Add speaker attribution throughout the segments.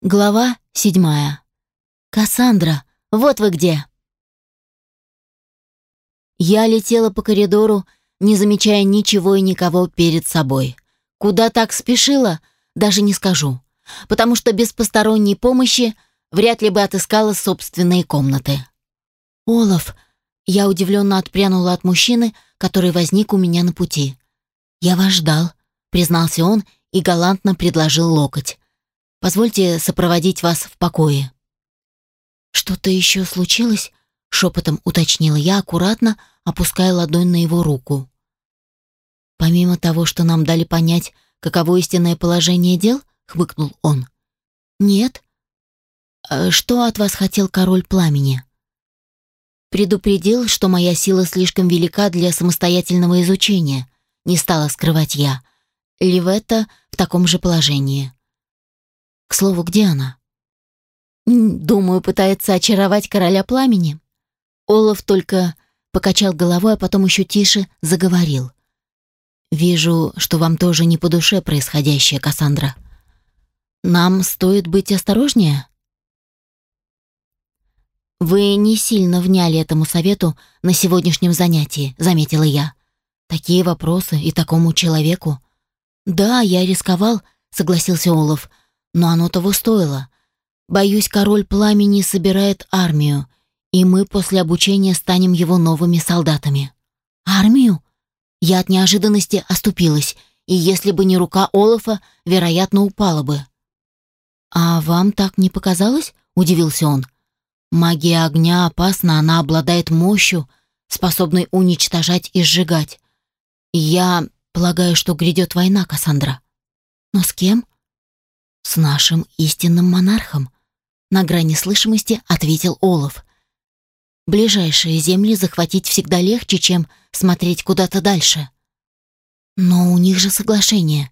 Speaker 1: Глава седьмая. «Кассандра, вот вы где!» Я летела по коридору, не замечая ничего и никого перед собой. Куда так спешила, даже не скажу, потому что без посторонней помощи вряд ли бы отыскала собственные комнаты. «Олаф!» Я удивленно отпрянула от мужчины, который возник у меня на пути. «Я вас ждал», — признался он и галантно предложил локоть. Позвольте сопроводить вас в покое». «Что-то еще случилось?» — шепотом уточнила я, аккуратно опуская ладонь на его руку. «Помимо того, что нам дали понять, каково истинное положение дел?» — хмыкнул он. «Нет». «А «Что от вас хотел король пламени?» «Предупредил, что моя сила слишком велика для самостоятельного изучения», — не стала скрывать я. Ливетта в таком же положении. К слову, где она? Думаю, пытается очаровать короля пламени. Олаф только покачал головой, а потом еще тише заговорил. Вижу, что вам тоже не по душе происходящее, Кассандра. Нам стоит быть осторожнее. Вы не сильно вняли этому совету на сегодняшнем занятии, заметила я. Такие вопросы и такому человеку. Да, я рисковал, согласился Олаф, но оно того стоило. Боюсь, король пламени собирает армию, и мы после обучения станем его новыми солдатами. Армию? Я от неожиданности оступилась, и если бы не рука Олафа, вероятно, упала бы. А вам так не показалось? удивился он. Магия огня опасна, она обладает мощью, способной уничтожать и сжигать. Я полагаю, что грядет война, Кассандра. Но с кем? «С нашим истинным монархом», — на грани слышимости ответил Олаф. «Ближайшие земли захватить всегда легче, чем смотреть куда-то дальше. Но у них же соглашение.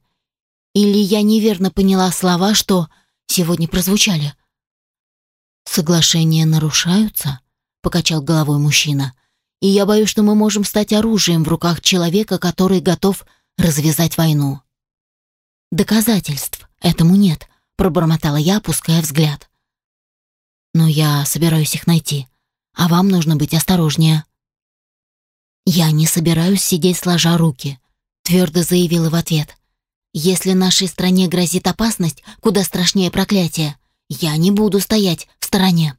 Speaker 1: Или я неверно поняла слова, что сегодня прозвучали?» «Соглашения нарушаются?» — покачал головой мужчина. «И я боюсь, что мы можем стать оружием в руках человека, который готов развязать войну». «Доказательств этому нет», — пробормотала я, опуская взгляд. «Но я собираюсь их найти, а вам нужно быть осторожнее». «Я не собираюсь сидеть сложа руки», — твердо заявила в ответ. «Если нашей стране грозит опасность, куда страшнее проклятие, я не буду стоять в стороне».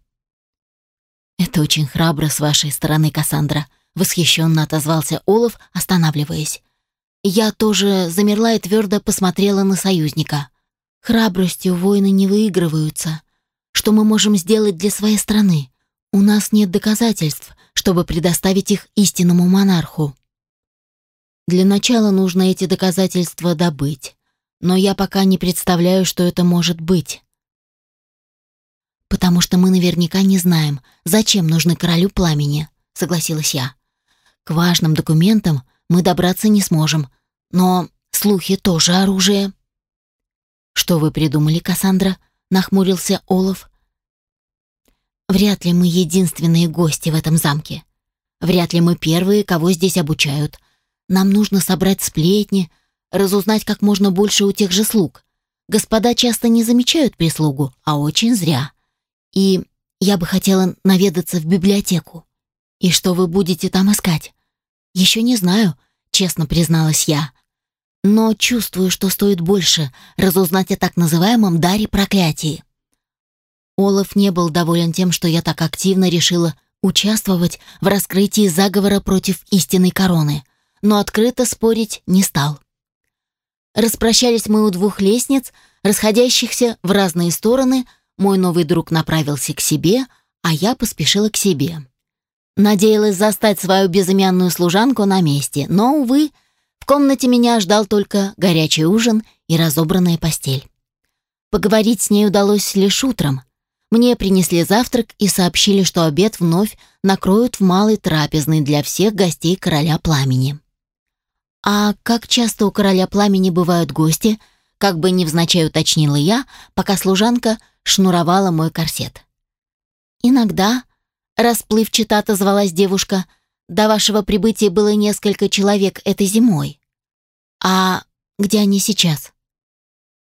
Speaker 1: «Это очень храбро с вашей стороны, Кассандра», — восхищенно отозвался Олаф, останавливаясь. Я тоже замерла и твердо посмотрела на союзника. Храбростью войны не выигрываются. Что мы можем сделать для своей страны? У нас нет доказательств, чтобы предоставить их истинному монарху. Для начала нужно эти доказательства добыть. Но я пока не представляю, что это может быть. Потому что мы наверняка не знаем, зачем нужны королю пламени, согласилась я. К важным документам мы добраться не сможем, но слухи тоже оружие. Что вы придумали, Кассандра? нахмурился Олаф. Вряд ли мы единственные гости в этом замке. Вряд ли мы первые, кого здесь обучают. Нам нужно собрать сплетни, разузнать как можно больше у тех же слуг. Господа часто не замечают прислугу, а очень зря. И я бы хотела наведаться в библиотеку. И что вы будете там искать? Еще не знаю, честно призналась я. Но чувствую, что стоит больше разузнать о так называемом даре проклятии. Олаф не был доволен тем, что я так активно решила участвовать в раскрытии заговора против истинной короны, но открыто спорить не стал. Распрощались мы у двух лестниц, расходящихся в разные стороны, мой новый друг направился к себе, а я поспешила к себе. Надеялась застать свою безымянную служанку на месте, но, увы, комнате меня ждал только горячий ужин и разобранная постель. Поговорить с ней удалось лишь утром. Мне принесли завтрак и сообщили, что обед вновь накроют в малой трапезной для всех гостей короля пламени. А как часто у короля пламени бывают гости, как бы невзначай уточнила я, пока служанка шнуровала мой корсет. Иногда Расплывчато отозвалась девушка. До вашего прибытия было несколько человек этой зимой. А где они сейчас?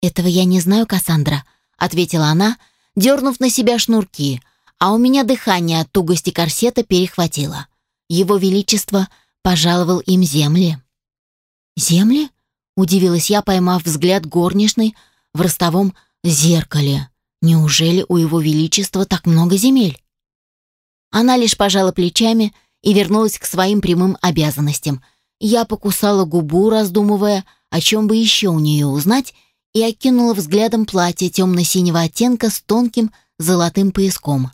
Speaker 1: Этого я не знаю, Кассандра, ответила она, дернув на себя шнурки, а у меня дыхание от тугости корсета перехватило. Его Величество пожаловал им земли. «Земли?» — удивилась я, поймав взгляд горничной в ростовом зеркале. «Неужели у Его Величества так много земель?» Она лишь пожала плечами вернулась к своим прямым обязанностям. Я покусала губу, раздумывая, о чем бы еще у нее узнать, и окинула взглядом платье темно-синего оттенка с тонким золотым пояском.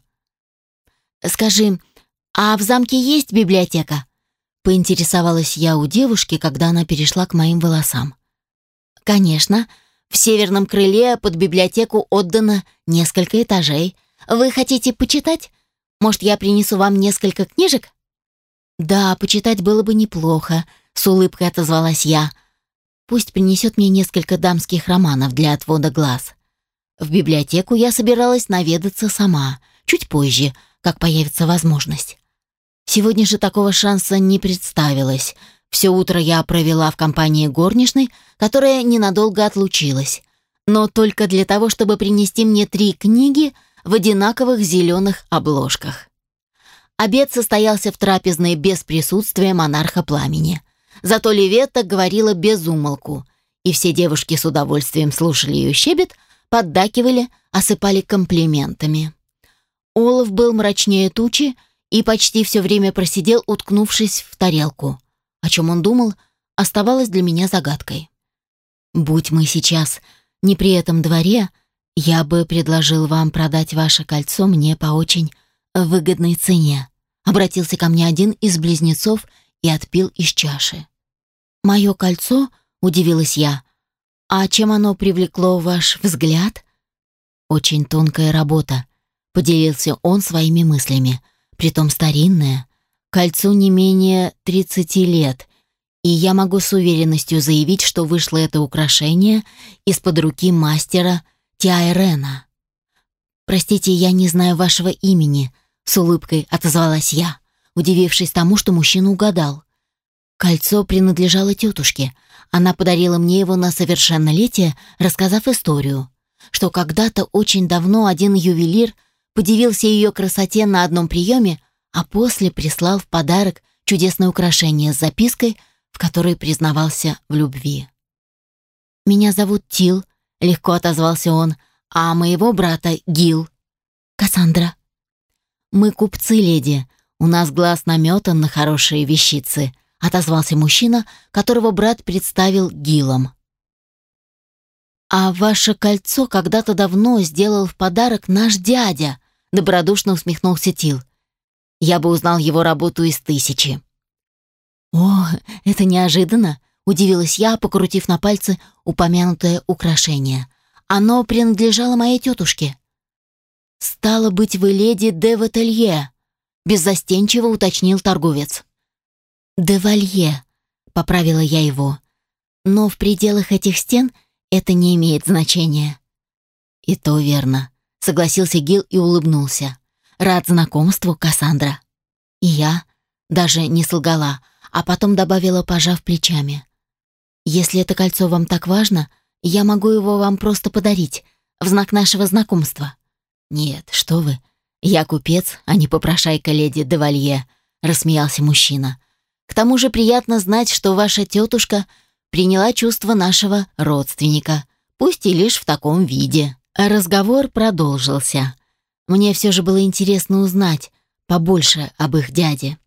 Speaker 1: «Скажи, а в замке есть библиотека?» Поинтересовалась я у девушки, когда она перешла к моим волосам. «Конечно. В северном крыле под библиотеку отдано несколько этажей. Вы хотите почитать? Может, я принесу вам несколько книжек?» «Да, почитать было бы неплохо», — с улыбкой отозвалась я. «Пусть принесет мне несколько дамских романов для отвода глаз». В библиотеку я собиралась наведаться сама, чуть позже, как появится возможность. Сегодня же такого шанса не представилось. Все утро я провела в компании горничной, которая ненадолго отлучилась, но только для того, чтобы принести мне три книги в одинаковых зеленых обложках. Обед состоялся в трапезной без присутствия монарха пламени. Зато Леветта говорила без умолку, и все девушки с удовольствием слушали ее щебет, поддакивали, осыпали комплиментами. Олаф был мрачнее тучи и почти все время просидел, уткнувшись в тарелку. О чем он думал, оставалось для меня загадкой. «Будь мы сейчас не при этом дворе, я бы предложил вам продать ваше кольцо мне по очень выгодной цене», обратился ко мне один из близнецов и отпил из чаши. «Мое кольцо?» — удивилась я. «А чем оно привлекло ваш взгляд?» «Очень тонкая работа», — поделился он своими мыслями. «Притом старинная. Кольцу не менее 30 лет, и я могу с уверенностью заявить, что вышло это украшение из-под руки мастера Тиайрена. Простите, я не знаю вашего имени», с улыбкой отозвалась я, удивившись тому, что мужчина угадал. Кольцо принадлежало тетушке. Она подарила мне его на совершеннолетие, рассказав историю, что когда-то очень давно один ювелир подивился ее красоте на одном приеме, а после прислал в подарок чудесное украшение с запиской, в которой признавался в любви. «Меня зовут Тил», — легко отозвался он, «а моего брата Гил». «Кассандра», «Мы купцы, леди. У нас глаз наметан на хорошие вещицы», — отозвался мужчина, которого брат представил Гилом. «А ваше кольцо когда-то давно сделал в подарок наш дядя», — добродушно усмехнулся Тил. «Я бы узнал его работу из тысячи». «О, это неожиданно», — удивилась я, покрутив на пальце упомянутое украшение. «Оно принадлежало моей тетушке». «Стало быть, вы леди де Вателье», — беззастенчиво уточнил торговец. «De Валье», — поправила я его. «Но в пределах этих стен это не имеет значения». «И то верно», — согласился Гил и улыбнулся. «Рад знакомству, Кассандра». И я даже не солгала, а потом добавила, пожав плечами. «Если это кольцо вам так важно, я могу его вам просто подарить, в знак нашего знакомства». «Нет, что вы. Я купец, а не попрошайка леди Девалье», — рассмеялся мужчина. «К тому же приятно знать, что ваша тетушка приняла чувство нашего родственника, пусть и лишь в таком виде». Разговор продолжился. Мне все же было интересно узнать побольше об их дяде.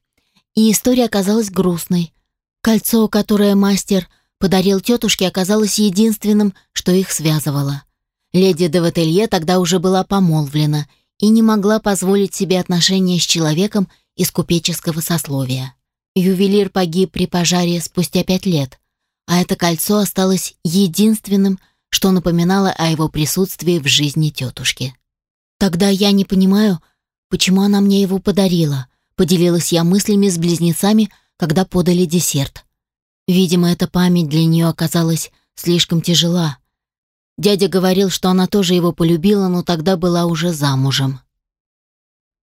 Speaker 1: И история оказалась грустной. Кольцо, которое мастер подарил тетушке, оказалось единственным, что их связывало. Леди де Вателье тогда уже была помолвлена и не могла позволить себе отношения с человеком из купеческого сословия. Ювелир погиб при пожаре спустя пять лет, а это кольцо осталось единственным, что напоминало о его присутствии в жизни тетушки. «Тогда я не понимаю, почему она мне его подарила», поделилась я мыслями с близнецами, когда подали десерт. Видимо, эта память для нее оказалась слишком тяжела, Дядя говорил, что она тоже его полюбила, но тогда была уже замужем.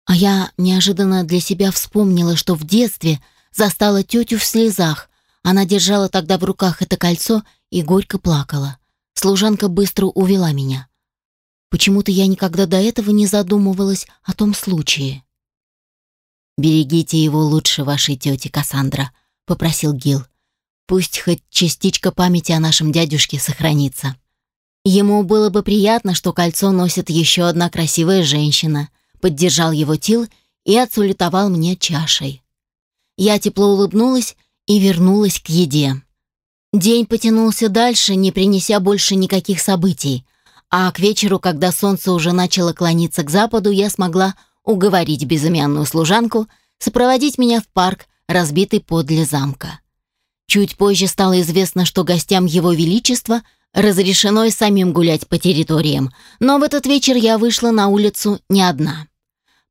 Speaker 1: А я неожиданно для себя вспомнила, что в детстве застала тетю в слезах. Она держала тогда в руках это кольцо и горько плакала. Служанка быстро увела меня. Почему-то я никогда до этого не задумывалась о том случае. «Берегите его лучше вашей тети Кассандра», — попросил Гил. «Пусть хоть частичка памяти о нашем дядюшке сохранится». Ему было бы приятно, что кольцо носит еще одна красивая женщина, поддержал его Тил и отсулетовал мне чашей. Я тепло улыбнулась и вернулась к еде. День потянулся дальше, не принеся больше никаких событий, а к вечеру, когда солнце уже начало клониться к западу, я смогла уговорить безымянную служанку сопроводить меня в парк, разбитый подле замка. Чуть позже стало известно, что гостям Его Величества разрешено и самим гулять по территориям, но в этот вечер я вышла на улицу не одна.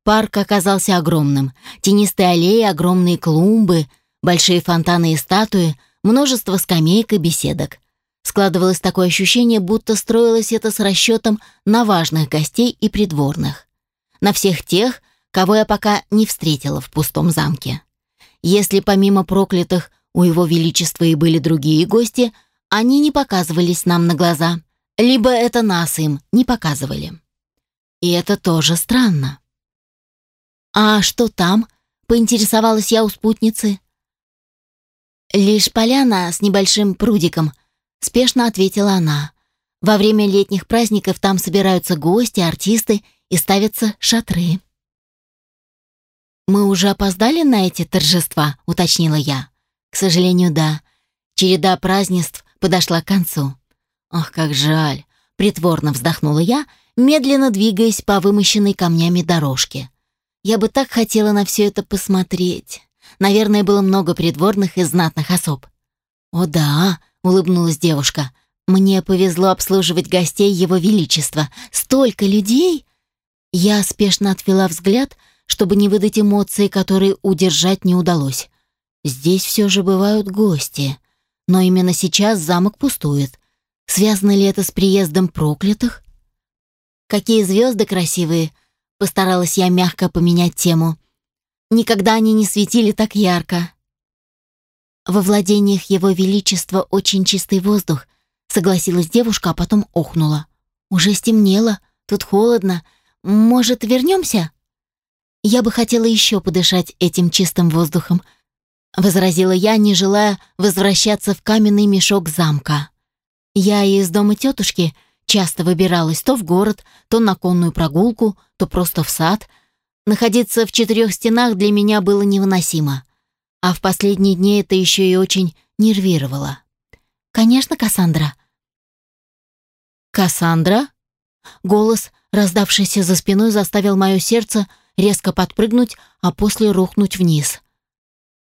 Speaker 1: Парк оказался огромным. Тенистые аллеи, огромные клумбы, большие фонтаны и статуи, множество скамеек и беседок. Складывалось такое ощущение, будто строилось это с расчетом на важных гостей и придворных. На всех тех, кого я пока не встретила в пустом замке. Если помимо проклятых у его величества и были другие гости, они не показывались нам на глаза, либо это нас им не показывали. И это тоже странно. «А что там?» — поинтересовалась я у спутницы. «Лишь поляна с небольшим прудиком», — спешно ответила она. «Во время летних праздников там собираются гости, артисты и ставятся шатры». «Мы уже опоздали на эти торжества?» — уточнила я. «К сожалению, да. Череда празднеств подошла к концу». «Ох, как жаль!» — притворно вздохнула я, медленно двигаясь по вымощенной камнями дорожке. Я бы так хотела на все это посмотреть. Наверное, было много придворных и знатных особ. «О да», — улыбнулась девушка, — «мне повезло обслуживать гостей Его Величества. Столько людей!» Я спешно отвела взгляд, чтобы не выдать эмоции, которые удержать не удалось. Здесь все же бывают гости, но именно сейчас замок пустует. Связано ли это с приездом проклятых? «Какие звезды красивые!» Постаралась я мягко поменять тему. Никогда они не светили так ярко. Во владениях его величества очень чистый воздух, согласилась девушка, а потом охнула. Уже стемнело, тут холодно. Может, вернемся? Я бы хотела еще подышать этим чистым воздухом, возразила я, не желая возвращаться в каменный мешок замка. Я из дома тетушки Часто выбиралась то в город, то на конную прогулку, то просто в сад. Находиться в четырех стенах для меня было невыносимо. А в последние дни это еще и очень нервировало. «Конечно, Кассандра». «Кассандра?» Голос, раздавшийся за спиной, заставил мое сердце резко подпрыгнуть, а после рухнуть вниз.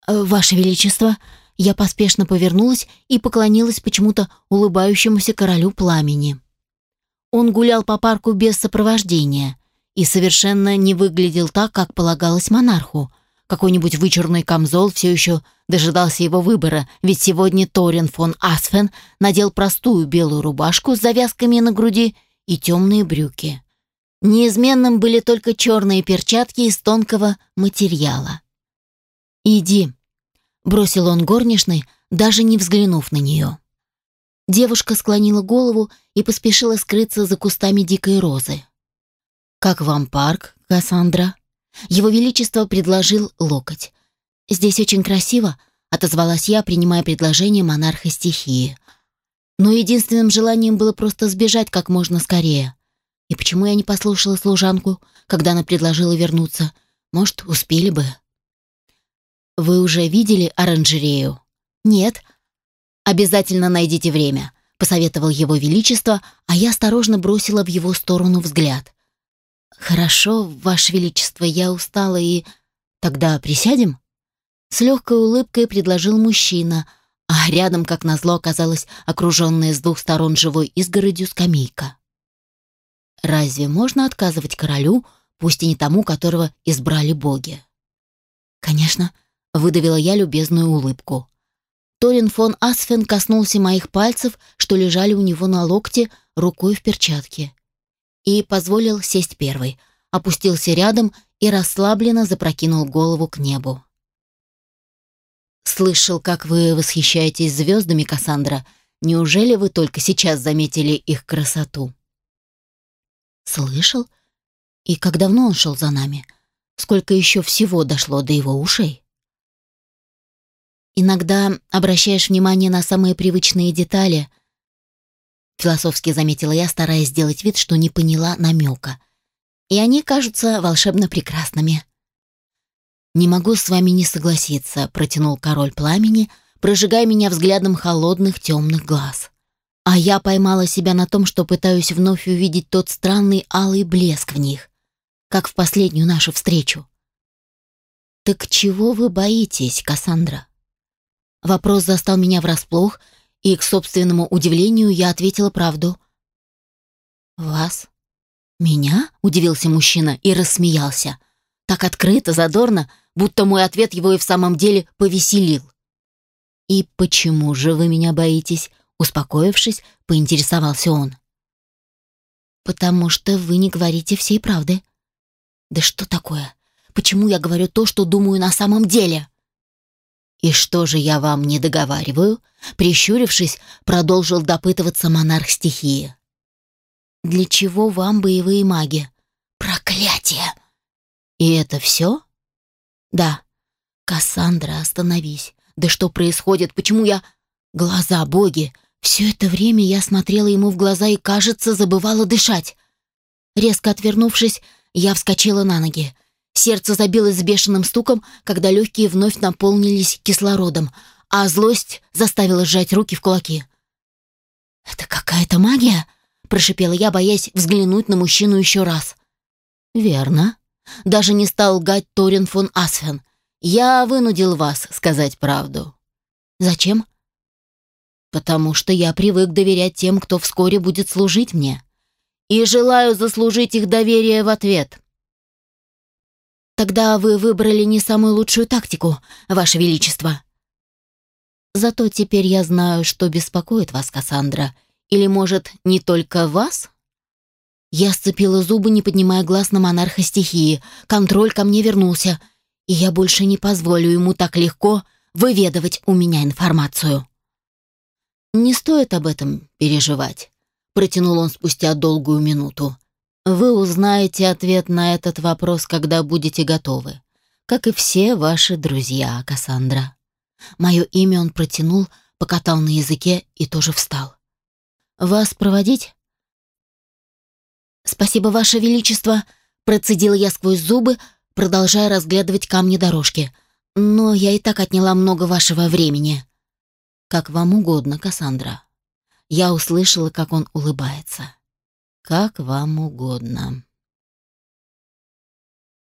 Speaker 1: «Ваше Величество!» Я поспешно повернулась и поклонилась почему-то улыбающемуся королю пламени. Он гулял по парку без сопровождения и совершенно не выглядел так, как полагалось монарху. Какой-нибудь вычурный камзол все еще дожидался его выбора, ведь сегодня Торин фон Асфен надел простую белую рубашку с завязками на груди и темные брюки. Неизменным были только черные перчатки из тонкого материала. «Иди», — бросил он горничной, даже не взглянув на нее. Девушка склонила голову и поспешила скрыться за кустами дикой розы. «Как вам парк, Кассандра?» Его Величество предложил локоть. «Здесь очень красиво», — отозвалась я, принимая предложение монарха стихии. Но единственным желанием было просто сбежать как можно скорее. И почему я не послушала служанку, когда она предложила вернуться? Может, успели бы? «Вы уже видели оранжерею?» «Нет», «Обязательно найдите время», — посоветовал его величество, а я осторожно бросила в его сторону взгляд. «Хорошо, ваше величество, я устала и...» «Тогда присядем?» С легкой улыбкой предложил мужчина, а рядом, как назло, оказалась окруженная с двух сторон живой изгородью скамейка. Разве можно отказывать королю, пусть и не тому, которого избрали боги? «Конечно», — выдавила я любезную улыбку. Торин фон Асфен коснулся моих пальцев, что лежали у него на локте, рукой в перчатке. И позволил сесть первой, опустился рядом и расслабленно запрокинул голову к небу. «Слышал, как вы восхищаетесь звездами, Кассандра. Неужели вы только сейчас заметили их красоту?» Слышал? И как давно он шел за нами? Сколько еще всего дошло до его ушей? Иногда обращаешь внимание на самые привычные детали. Философски заметила я, стараясь сделать вид, что не поняла намека. И они кажутся волшебно прекрасными. «Не могу с вами не согласиться», — протянул король пламени, прожигая меня взглядом холодных темных глаз. А я поймала себя на том, что пытаюсь вновь увидеть тот странный алый блеск в них, как в последнюю нашу встречу. «Так чего вы боитесь, Кассандра?» Вопрос застал меня врасплох, и, к собственному удивлению, я ответила правду. «Вас?» «Меня?» — удивился мужчина и рассмеялся. Так открыто, задорно, будто мой ответ его и в самом деле повеселил. «И почему же вы меня боитесь?» Успокоившись, поинтересовался он. «Потому что вы не говорите всей правды». «Да что такое? Почему я говорю то, что думаю на самом деле?» «И что же я вам не договариваю?» Прищурившись, продолжил допытываться монарх стихии. «Для чего вам боевые маги?» «Проклятие!» «И это все?» «Да». «Кассандра, остановись. Да что происходит? Почему я...» «Глаза, боги! Все это время я смотрела ему в глаза и, кажется, забывала дышать». Резко отвернувшись, я вскочила на ноги. Сердце забилось с бешеным стуком, когда легкие вновь наполнились кислородом, а злость заставила сжать руки в кулаки. «Это какая-то магия?» — прошипела я, боясь взглянуть на мужчину еще раз. «Верно. Даже не стал лгать Торин фон Асфен. Я вынудил вас сказать правду». «Зачем?» «Потому что я привык доверять тем, кто вскоре будет служить мне. И желаю заслужить их доверие в ответ». Тогда вы выбрали не самую лучшую тактику, Ваше Величество. Зато теперь я знаю, что беспокоит вас, Кассандра. Или, может, не только вас? Я сцепила зубы, не поднимая глаз на монарха стихии. Контроль ко мне вернулся, и я больше не позволю ему так легко выведывать у меня информацию. «Не стоит об этом переживать», — протянул он спустя долгую минуту. Вы узнаете ответ на этот вопрос, когда будете готовы, как и все ваши друзья, Кассандра. Мое имя он протянул, покатал на языке и тоже встал. Вас проводить? Спасибо, ваше величество, процедила я сквозь зубы, продолжая разглядывать камни дорожки. Но я и так отняла много вашего времени. Как вам угодно, Кассандра. Я услышала, как он улыбается. Как вам угодно.